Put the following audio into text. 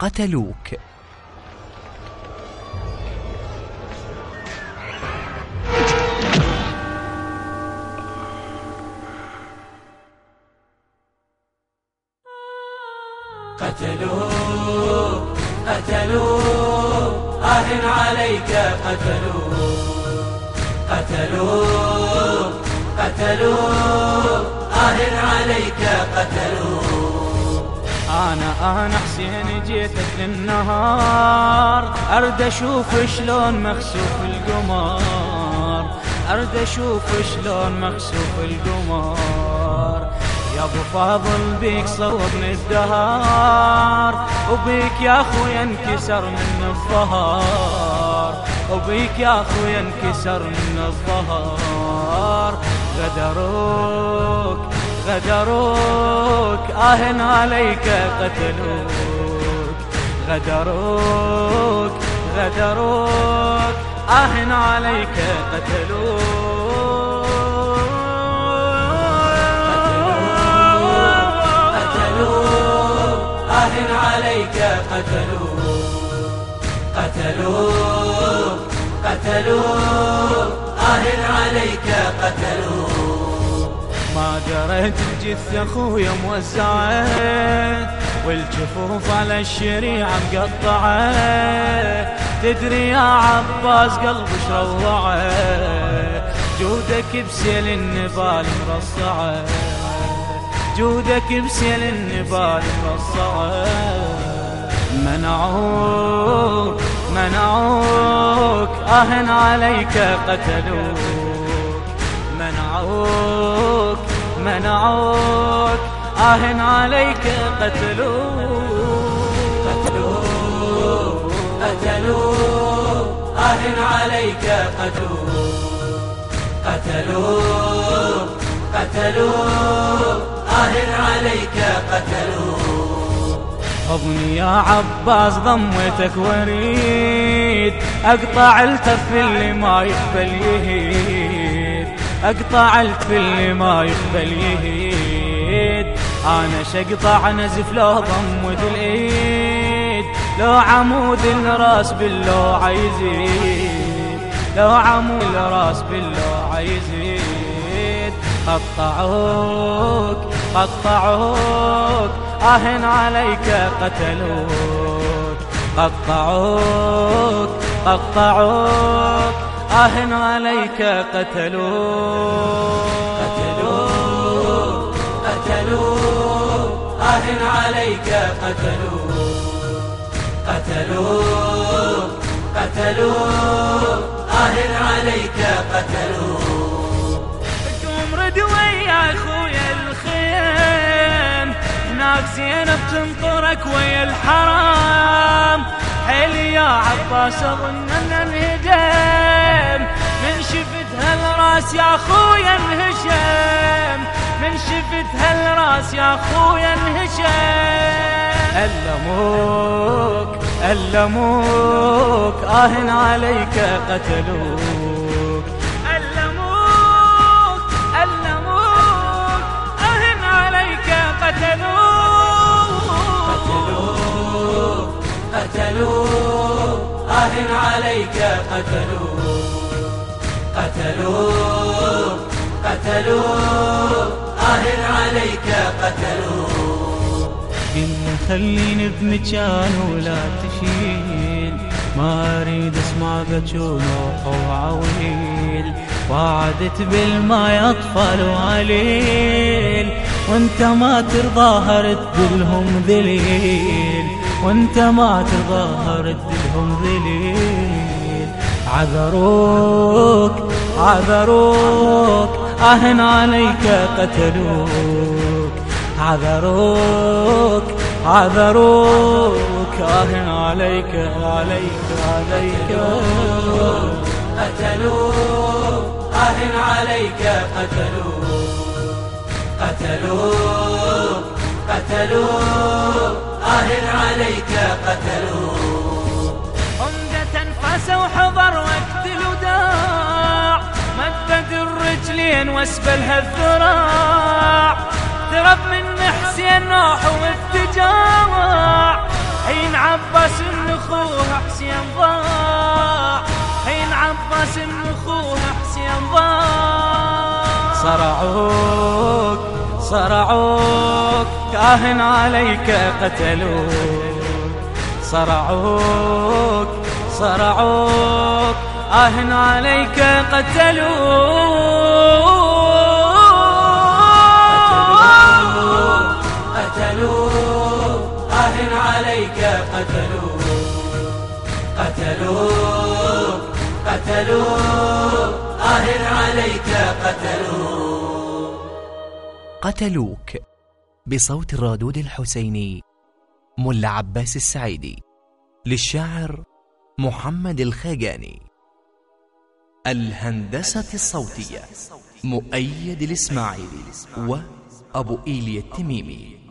قتلوك قتلوك قتلوك آه عليك قتلوك قتلوك قتلوك آه عليك قتلوك أنا أنا حسين جيتك للنهار. أرد أشوف شلون مخسوف القمر. أرد أشوف شلون مخسوف القمر. يا أبو فاضل بيك صوبني الدهار وبيك يا اخويا انكسر من الظهر وبيك يا اخويا انكسر من الظهر غدروك غدروك آهن عليك قتلوك. غدروك غدروك آهن عليك قتلوك. آه عليك قتلوك قتلوك قتلوك آه عليك قتلوك. ما دريت الجثة أخويا موزعة والجفوف على الشريعة مقطعة. تدري يا عباس قلبي شروعه جودك بسيل النبال مرصعه. جودك بسيل النبال مرصعه. منعوك منعوك أهن عليك قتلوك. منعوك منعوك. آهن عليك قتلوك. قتلوك. قتلوك. آه عليك قتلوك. قتلوك. قتلوك. آه عليك قتلوك. حضني يا عباس ضميتك وريد. أقطع التف اللي ما يقبل يهيد أقطع اللي ما يقبل يهيد أنا شقطع نزف لو ضمت الإيد. لو عمود الراس باللوعة يزيد. لو عمود الراس باللوعة يزيد. قطعوك قطعوك آهن عليك قتلوك. قطعوك قطعوك آهن عليك قتلوك قتلوك قتلوك آه عليك قتلوك قتلوك قتلوك آه عليك قتلوك قوم رد ويا اخويا الخيم. هناك زينب تنطرك ويا الحرام. حيلي يا عباس من شفت هالراس يا اخويا انهشم من شفت هالراس يا اخويا انهشم ألموك ألموك آهن عليك قتلوك. ألموك ألموك أهن عليك قتلوك. قتلوك قتلوك آه عليك قتلوك. قتلوك قتلوك آه عليك قتلوك قلنا خليني بمكان ولا تشيل. ما أريد أسمع بجونوح وعويل وعدت بالماء اطفال وعليل وأنت ما ترضى هرد لهم ذليل. وأنت ما ترضى هرد لهم ذليل. عذروك عذروك اهن عليك قتلوك. عذروك عذروك آهن عليك عليك عليك. قتلوك آه عليك قتلوك. قتلوك قتلوك آه عليك قتلوك. وحضر وقت الوداع. مدد الرجلين واسفلها الذراع ترب من حسين نوح وافتجاع حين عباس من اخوه حسين ضاع. حين عباس من اخوه حسين ضاع. صرعوك صرعوك كاهن عليك قتلوك. صرعوك صرعوك. آهن عليك قتلوك قتلوه آه عليك قتلوه قتلوه قتلوه آه عليك قتلوه قتلوك. بصوت الرادود الحسيني ملا عباس السعيدي. للشاعر محمد الخاجاني الهندسة الصوتية مؤيد الإسماعيلي وأبو إيليا التميمي.